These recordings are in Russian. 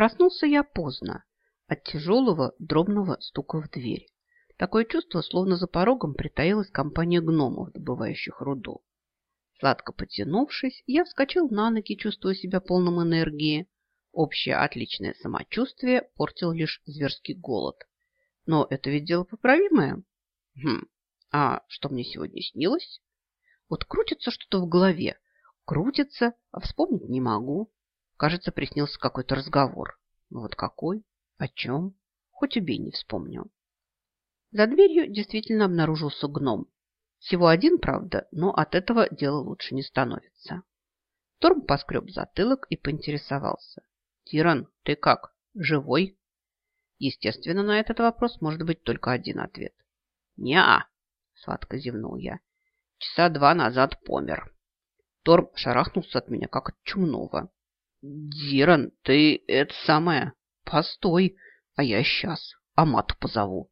Проснулся я поздно от тяжелого дробного стука в дверь. Такое чувство, словно за порогом притаилась компания гномов, добывающих руду. Сладко потянувшись, я вскочил на ноги, чувствуя себя полным энергии. Общее отличное самочувствие портил лишь зверский голод. Но это ведь дело поправимое. Хм, а что мне сегодня снилось? Вот крутится что-то в голове. Крутится, а вспомнить не могу. Кажется, приснился какой-то разговор. Ну вот какой? О чем? Хоть убей, не вспомню. За дверью действительно обнаружился гном. Всего один, правда, но от этого дело лучше не становится. Торм поскреб затылок и поинтересовался. «Тиран, ты как? Живой?» Естественно, на этот вопрос может быть только один ответ. «Не-а!» – сладко зевнул я. «Часа два назад помер». Торм шарахнулся от меня, как от чумного. «Диран, ты это самое...» «Постой, а я сейчас Амату позову.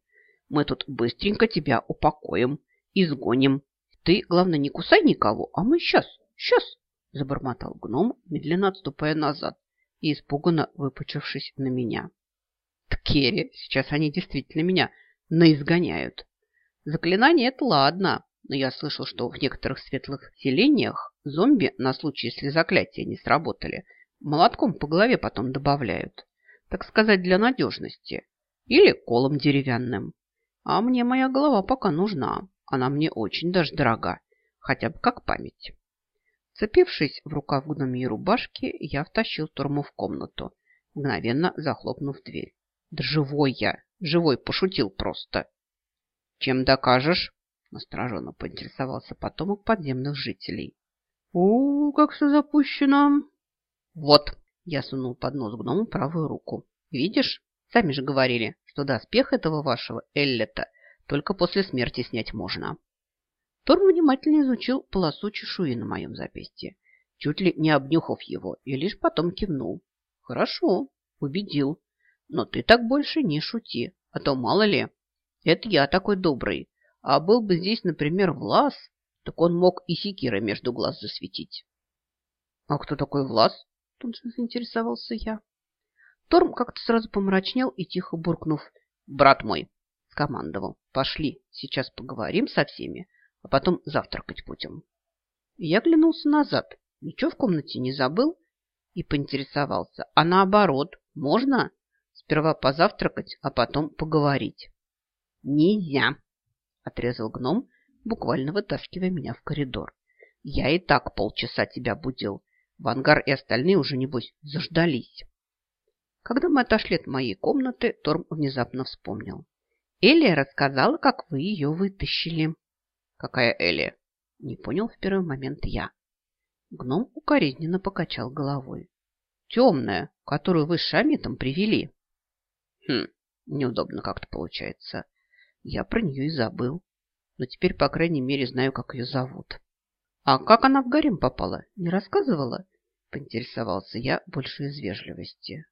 Мы тут быстренько тебя упокоим, изгоним. Ты, главное, не кусай никого, а мы сейчас, сейчас!» Забормотал гном, медленно отступая назад и испуганно выпучившись на меня. Ткери, сейчас они действительно меня наизгоняют. Заклинание – это ладно, но я слышал, что в некоторых светлых селениях зомби на случай, если заклятия не сработали, молотком по голове потом добавляют так сказать, для надежности, или колом деревянным. А мне моя голова пока нужна, она мне очень даже дорога, хотя бы как память. Цепившись в рукав гномьей рубашки, я втащил Турму в комнату, мгновенно захлопнув дверь. Да живой я, живой, пошутил просто. Чем докажешь? Настороженно поинтересовался потомок подземных жителей. О, как все запущено! Вот, я сунул под нос гному правую руку. Видишь, сами же говорили, что доспех этого вашего Эллета только после смерти снять можно. Торм внимательно изучил полосу чешуи на моем запястье, чуть ли не обнюхав его, и лишь потом кивнул. Хорошо, убедил. Но ты так больше не шути, а то мало ли. Это я такой добрый. А был бы здесь, например, Влас, так он мог и секирой между глаз засветить. А кто такой Влас? Тут же заинтересовался я. Торм как-то сразу помрачнел и, тихо буркнув, «Брат мой!» скомандовал. «Пошли, сейчас поговорим со всеми, а потом завтракать будем». Я глянулся назад, ничего в комнате не забыл и поинтересовался. А наоборот, можно сперва позавтракать, а потом поговорить? «Нельзя!» – отрезал гном, буквально вытаскивая меня в коридор. «Я и так полчаса тебя будил, Вангар и остальные уже, небось, заждались. Когда мы отошли от моей комнаты, Торм внезапно вспомнил. Элия рассказала, как вы ее вытащили. Какая Элия? Не понял в первый момент я. Гном укоризненно покачал головой. Темная, которую вы с Шамитом привели. Хм, неудобно как-то получается. Я про нее и забыл. Но теперь, по крайней мере, знаю, как ее зовут. А как она в гарем попала, не рассказывала? Поинтересовался я больше из вежливости.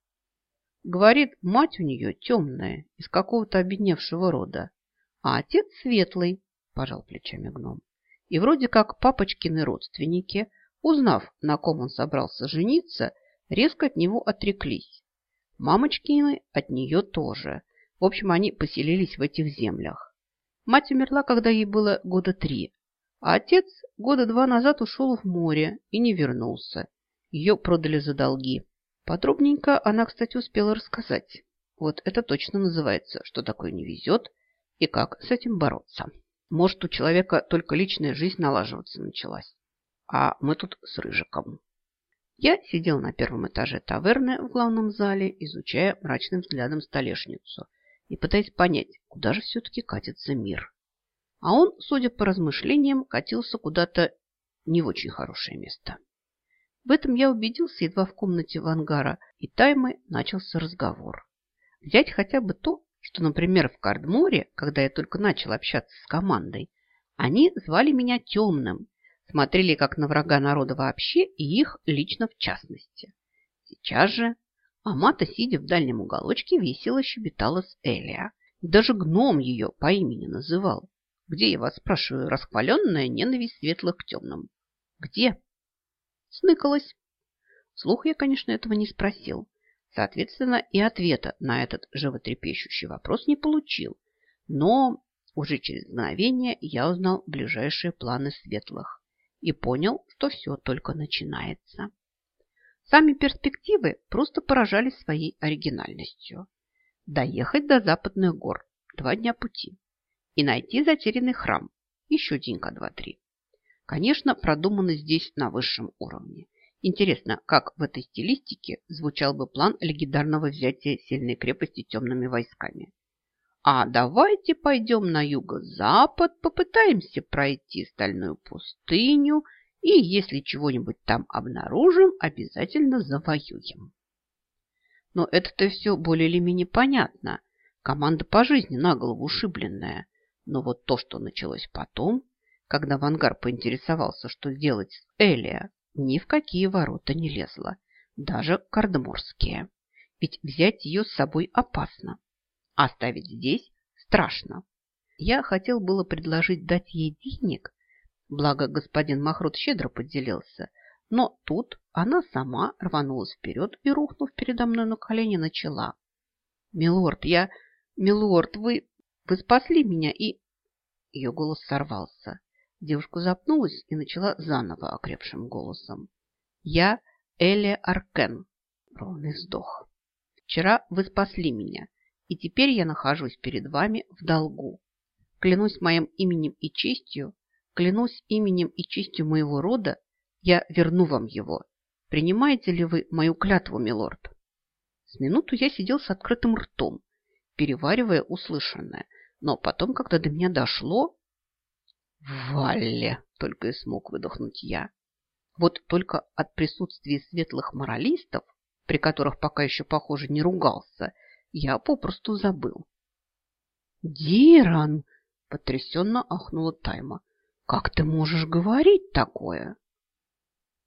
Говорит, мать у нее темная, из какого-то обедневшего рода, а отец светлый, пожал плечами гном. И вроде как папочкины родственники, узнав, на ком он собрался жениться, резко от него отреклись. Мамочкины от нее тоже. В общем, они поселились в этих землях. Мать умерла, когда ей было года три, а отец года два назад ушел в море и не вернулся. Ее продали за долги. Подробненько она, кстати, успела рассказать. Вот это точно называется, что такое не везет и как с этим бороться. Может, у человека только личная жизнь налаживаться началась. А мы тут с Рыжиком. Я сидел на первом этаже таверны в главном зале, изучая мрачным взглядом столешницу и пытаясь понять, куда же все-таки катится мир. А он, судя по размышлениям, катился куда-то не в очень хорошее место. В этом я убедился, едва в комнате Вангара и Таймы начался разговор. Взять хотя бы то, что, например, в Кардморе, когда я только начал общаться с командой, они звали меня Темным, смотрели как на врага народа вообще и их лично в частности. Сейчас же Амата, сидя в дальнем уголочке, весело щебетала с Элия. Даже гном ее по имени называл. Где, я вас спрашиваю, расхваленная ненависть светлых к темным? Где? Сныкалась. Слух я, конечно, этого не спросил. Соответственно, и ответа на этот животрепещущий вопрос не получил. Но уже через мгновение я узнал ближайшие планы светлых и понял, что все только начинается. Сами перспективы просто поражали своей оригинальностью. Доехать до западных гор – два дня пути. И найти затерянный храм – еще денька два-три. Конечно, продумано здесь на высшем уровне. Интересно, как в этой стилистике звучал бы план легендарного взятия сильной крепости темными войсками. А давайте пойдем на юго-запад, попытаемся пройти стальную пустыню – и если чего-нибудь там обнаружим, обязательно завоюем. Но это-то все более или менее понятно. Команда по жизни на голову ушибленная. Но вот то, что началось потом, когда Вангар поинтересовался, что делать с Элия, ни в какие ворота не лезло. Даже кардеморские. Ведь взять ее с собой опасно. Оставить здесь страшно. Я хотел было предложить дать ей денег, Благо господин Махрут щедро поделился. Но тут она сама рванулась вперед и, рухнув передо мной на колени, начала. «Милорд, я... Милорд, вы... Вы спасли меня и...» Ее голос сорвался. Девушка запнулась и начала заново окрепшим голосом. «Я Эле Аркен». Ровный вздох. «Вчера вы спасли меня, и теперь я нахожусь перед вами в долгу. Клянусь моим именем и честью, Клянусь именем и честью моего рода, я верну вам его. Принимаете ли вы мою клятву, милорд? С минуту я сидел с открытым ртом, переваривая услышанное, но потом, когда до меня дошло... «Валле!» — только и смог выдохнуть я. Вот только от присутствия светлых моралистов, при которых пока еще, похоже, не ругался, я попросту забыл. «Диран!» — потрясенно ахнула Тайма. Как ты можешь говорить такое?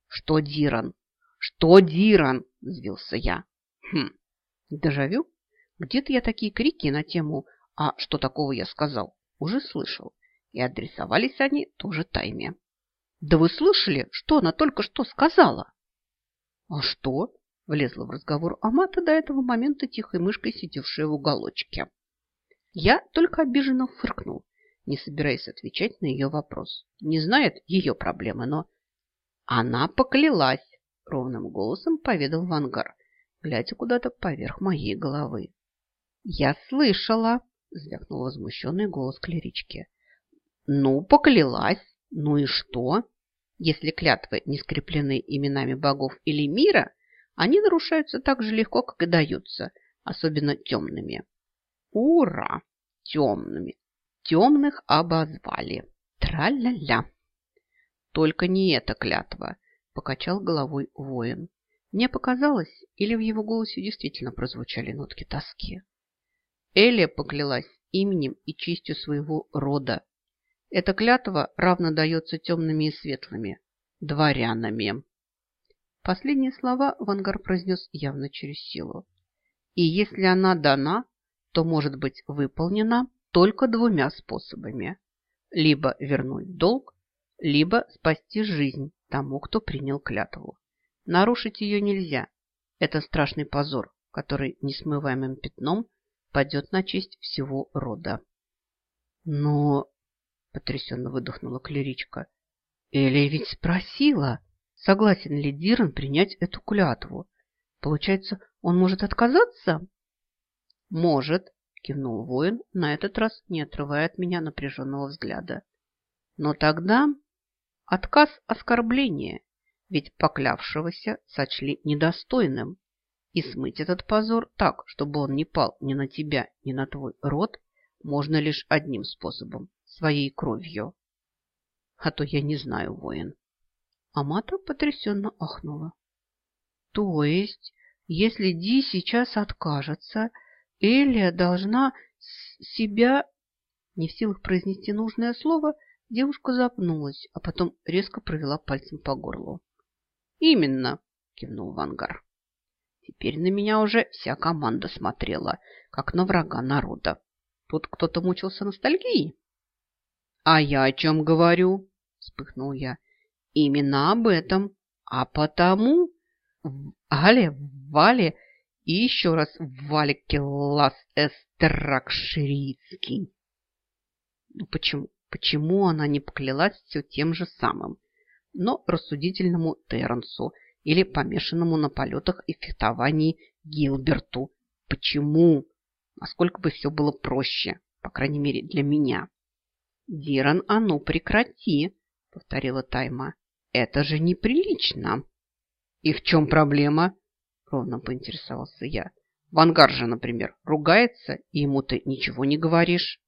Что, Диран? Что, Диран? Взвился я. Хм, дежавю? Где-то я такие крики на тему «А что такого я сказал?» уже слышал. И адресовались они тоже тайме. Да вы слышали, что она только что сказала? А что? Влезла в разговор Амата до этого момента тихой мышкой, сидевшая в уголочке. Я только обиженно фыркнул не собираясь отвечать на ее вопрос. Не знает ее проблемы, но... Она поклялась, ровным голосом поведал Вангар, глядя куда-то поверх моей головы. Я слышала, звякнул возмущенный голос клерички. Ну, поклялась. Ну и что? Если клятвы не скреплены именами богов или мира, они нарушаются так же легко, как и даются, особенно темными. Ура! Темными! темных обозвали. Тра-ля-ля. Только не эта клятва, покачал головой воин. Мне показалось, или в его голосе действительно прозвучали нотки тоски. Элия поклялась именем и честью своего рода. Эта клятва равно дается темными и светлыми, дворянами. Последние слова Вангар произнес явно через силу. И если она дана, то может быть выполнена только двумя способами. Либо вернуть долг, либо спасти жизнь тому, кто принял клятву. Нарушить ее нельзя. Это страшный позор, который несмываемым пятном падет на честь всего рода. Но, потрясенно выдохнула клеричка, Элия ведь спросила, согласен ли Диран принять эту клятву. Получается, он может отказаться? Может, кивнул воин, на этот раз не отрывая от меня напряженного взгляда. Но тогда отказ оскорбление, ведь поклявшегося сочли недостойным. И смыть этот позор так, чтобы он не пал ни на тебя, ни на твой род, можно лишь одним способом – своей кровью. А то я не знаю, воин. Амата потрясенно ахнула. То есть, если Ди сейчас откажется, Элия должна себя... Не в силах произнести нужное слово, девушка запнулась, а потом резко провела пальцем по горлу. «Именно!» – кивнул Вангар. Теперь на меня уже вся команда смотрела, как на врага народа. Тут кто-то мучился ностальгией. «А я о чем говорю?» – вспыхнул я. «Именно об этом. А потому...» Гале, Вале И еще раз Валикелас Эстракширицкий. Ну почему? Почему она не поклялась все тем же самым, но рассудительному Терренсу или помешанному на полетах и фехтовании Гилберту? Почему? Насколько бы все было проще, по крайней мере для меня. Диран, а ну прекрати, повторила Тайма. Это же неприлично. И в чем проблема? Ровно поинтересовался я. Вангар же, например, ругается, и ему ты ничего не говоришь.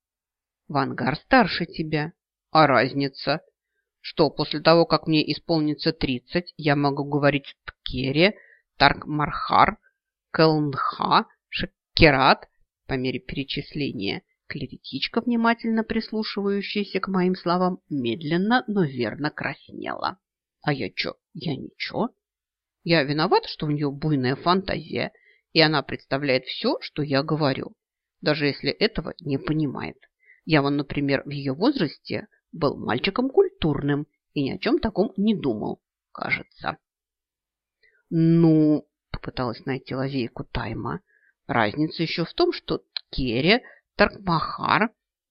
Вангар старше тебя. А разница? Что, после того, как мне исполнится тридцать, я могу говорить Ткере, Таркмархар, Кэлнха, Шекерат по мере перечисления. Клеветичка, внимательно прислушивающаяся к моим словам, медленно, но верно краснела. А я чё? Я ничего. Я виновата, что у нее буйная фантазия, и она представляет все, что я говорю, даже если этого не понимает. Я вон, например, в ее возрасте был мальчиком культурным и ни о чем таком не думал, кажется. Ну, попыталась найти лазейку Тайма. Разница еще в том, что Ткере Таркмахар,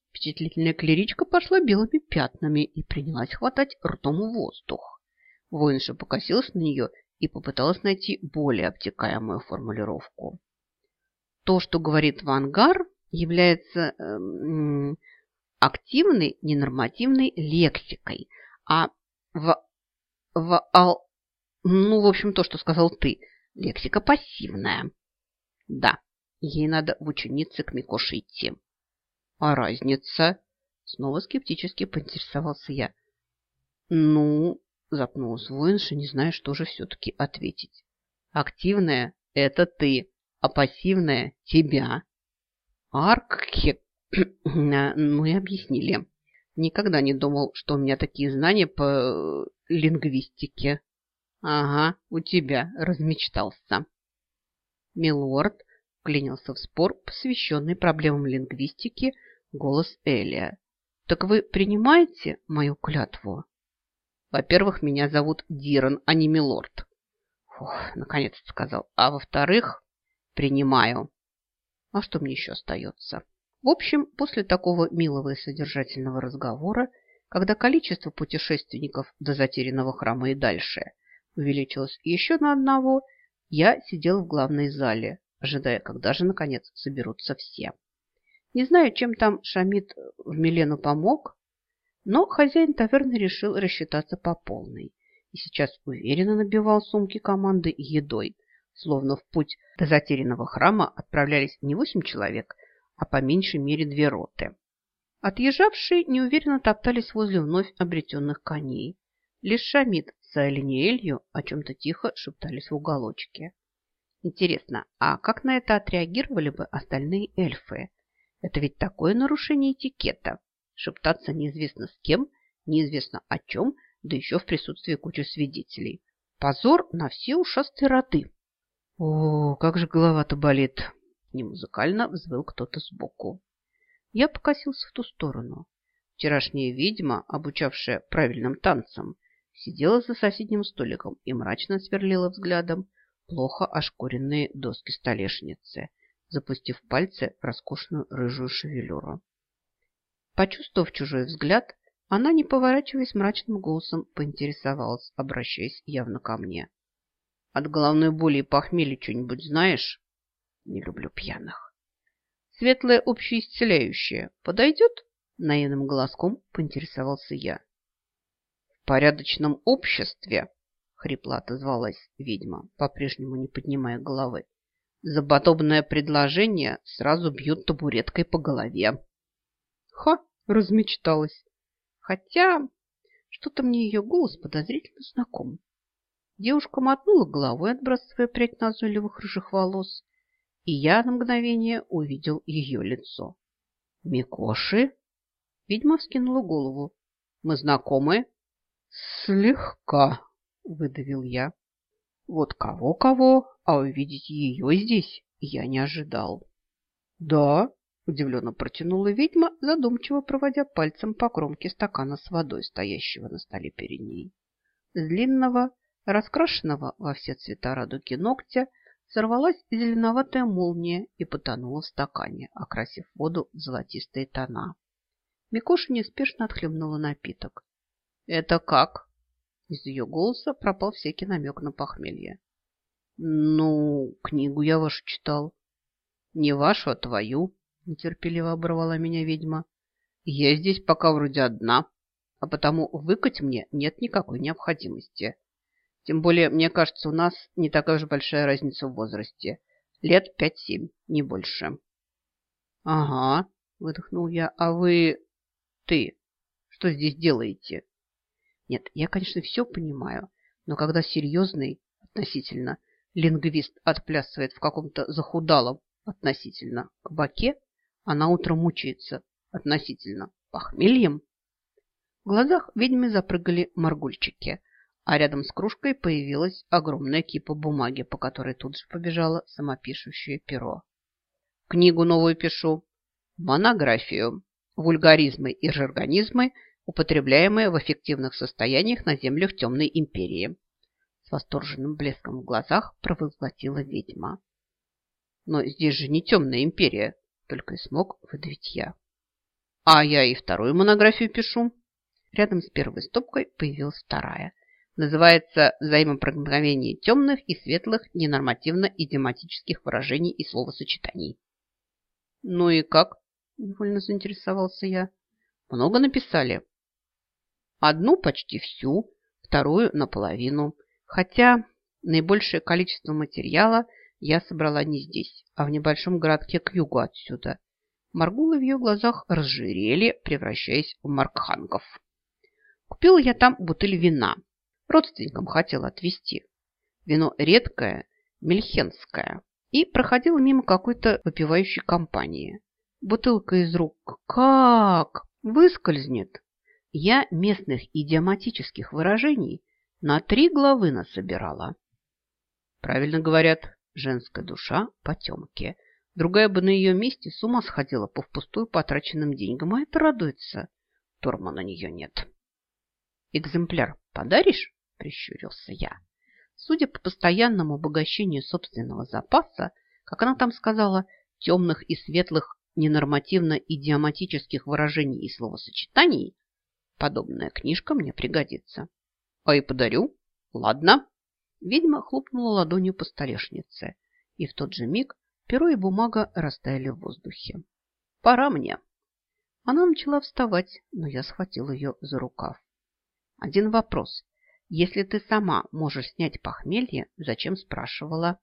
впечатлительная клеричка, пошла белыми пятнами и принялась хватать ртом воздух. Воинша покосилась на нее и попыталась найти более обтекаемую формулировку. То, что говорит Вангар, является э, активной ненормативной лексикой, а в, в ал, ну, в общем, то, что сказал ты, лексика пассивная. Да, ей надо в ученицы к Микоше идти. А разница? Снова скептически поинтересовался я. Ну, запнулась воинша, не зная, что же все-таки ответить. Активная – это ты, а пассивная – тебя. Аркхе, ну и объяснили. Никогда не думал, что у меня такие знания по лингвистике. Ага, у тебя размечтался. Милорд вклинился в спор, посвященный проблемам лингвистики, голос Элия. Так вы принимаете мою клятву? Во-первых, меня зовут Диран, а не Милорд. Фух, наконец-то сказал. А во-вторых, принимаю. А что мне еще остается? В общем, после такого милого и содержательного разговора, когда количество путешественников до затерянного храма и дальше увеличилось еще на одного, я сидел в главной зале, ожидая, когда же, наконец, соберутся все. Не знаю, чем там Шамид в Милену помог, но хозяин таверны решил рассчитаться по полной и сейчас уверенно набивал сумки команды едой, словно в путь до затерянного храма отправлялись не восемь человек, а по меньшей мере две роты. Отъезжавшие неуверенно топтались возле вновь обретенных коней. Лишь Шамид с Алиниэлью о чем-то тихо шептались в уголочке. Интересно, а как на это отреагировали бы остальные эльфы? Это ведь такое нарушение этикета. Шептаться неизвестно с кем, неизвестно о чем, да еще в присутствии кучи свидетелей. Позор на все ушастые роды. О, как же голова-то болит. Немузыкально взвыл кто-то сбоку. Я покосился в ту сторону. Вчерашняя ведьма, обучавшая правильным танцам, сидела за соседним столиком и мрачно сверлила взглядом плохо ошкуренные доски столешницы, запустив пальцы в роскошную рыжую шевелюру. Почувствовав чужой взгляд, она, не поворачиваясь мрачным голосом, поинтересовалась, обращаясь явно ко мне. «От головной боли и похмелья что-нибудь знаешь?» «Не люблю пьяных». «Светлое общеисцеляющее подойдет?» Наивным голоском поинтересовался я. «В порядочном обществе хрипло отозвалась ведьма, по-прежнему не поднимая головы. За подобное предложение сразу бьют табуреткой по голове. Ха, размечталась. Хотя что-то мне ее голос подозрительно знаком. Девушка мотнула головой, отбрасывая прядь назойливых рыжих волос, и я на мгновение увидел ее лицо. «Микоши?» Ведьма вскинула голову. «Мы знакомы?» «Слегка», – выдавил я. Вот кого-кого, а увидеть ее здесь я не ожидал. «Да?» – удивленно протянула ведьма, задумчиво проводя пальцем по кромке стакана с водой, стоящего на столе перед ней. С длинного, раскрашенного во все цвета радуги ногтя сорвалась зеленоватая молния и потонула в стакане, окрасив воду в золотистые тона. Микоша неспешно отхлебнула напиток. «Это как?» Из ее голоса пропал всякий намек на похмелье. «Ну, книгу я вашу читал». «Не вашу, а твою», – нетерпеливо оборвала меня ведьма. «Я здесь пока вроде одна, а потому выкать мне нет никакой необходимости. Тем более, мне кажется, у нас не такая уж большая разница в возрасте. Лет пять-семь, не больше». «Ага», – выдохнул я, – «а вы...» «Ты что здесь делаете?» «Нет, я, конечно, все понимаю, но когда серьезный, относительно, лингвист отплясывает в каком-то захудалом, относительно, кабаке, она утром мучается, относительно, похмельем». В глазах ведьмы запрыгали моргульчики, а рядом с кружкой появилась огромная кипа бумаги, по которой тут же побежало самопишущее перо. «Книгу новую пишу. Монографию вульгаризмы и жаргонизмы, употребляемые в эффективных состояниях на землях темной империи. С восторженным блеском в глазах провозгласила ведьма. Но здесь же не темная империя, только и смог выдавить я. А я и вторую монографию пишу. Рядом с первой стопкой появилась вторая. Называется «Взаимопроникновение темных и светлых ненормативно-идиоматических выражений и словосочетаний». Ну и как? Невольно заинтересовался я. Много написали? Одну почти всю, вторую наполовину. Хотя наибольшее количество материала я собрала не здесь, а в небольшом городке к югу отсюда. Маргулы в ее глазах разжирели, превращаясь в маркхангов. Купила я там бутыль вина. Родственникам хотела отвезти. Вино редкое, мельхенское. И проходила мимо какой-то выпивающей компании. Бутылка из рук как выскользнет. Я местных идиоматических выражений на три главы насобирала. Правильно говорят, женская душа потемки. Другая бы на ее месте с ума сходила по впустую потраченным деньгам, а это радуется. Торма на нее нет. «Экземпляр подаришь?» – прищурился я. Судя по постоянному обогащению собственного запаса, как она там сказала, темных и светлых ненормативно-идиоматических выражений и словосочетаний, подобная книжка мне пригодится. А и подарю. Ладно. Ведьма хлопнула ладонью по столешнице, и в тот же миг перо и бумага растаяли в воздухе. Пора мне. Она начала вставать, но я схватил ее за рукав. Один вопрос. Если ты сама можешь снять похмелье, зачем спрашивала?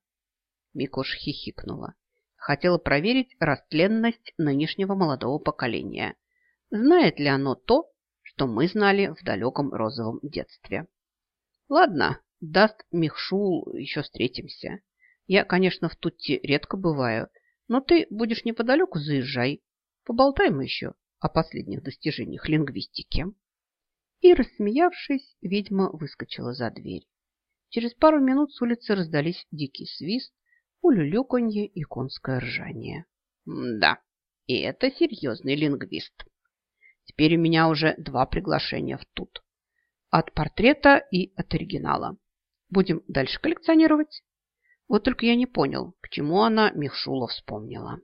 Микош хихикнула. Хотела проверить растленность нынешнего молодого поколения. Знает ли оно то, что мы знали в далеком розовом детстве? Ладно, даст Михшул, еще встретимся. Я, конечно, в Тутти редко бываю, но ты будешь неподалеку, заезжай. Поболтаем еще о последних достижениях лингвистики. И, рассмеявшись, ведьма выскочила за дверь. Через пару минут с улицы раздались дикий свист, улюлюканье и конское ржание. Да, и это серьезный лингвист. Теперь у меня уже два приглашения в тут. От портрета и от оригинала. Будем дальше коллекционировать? Вот только я не понял, к чему она Михшула вспомнила.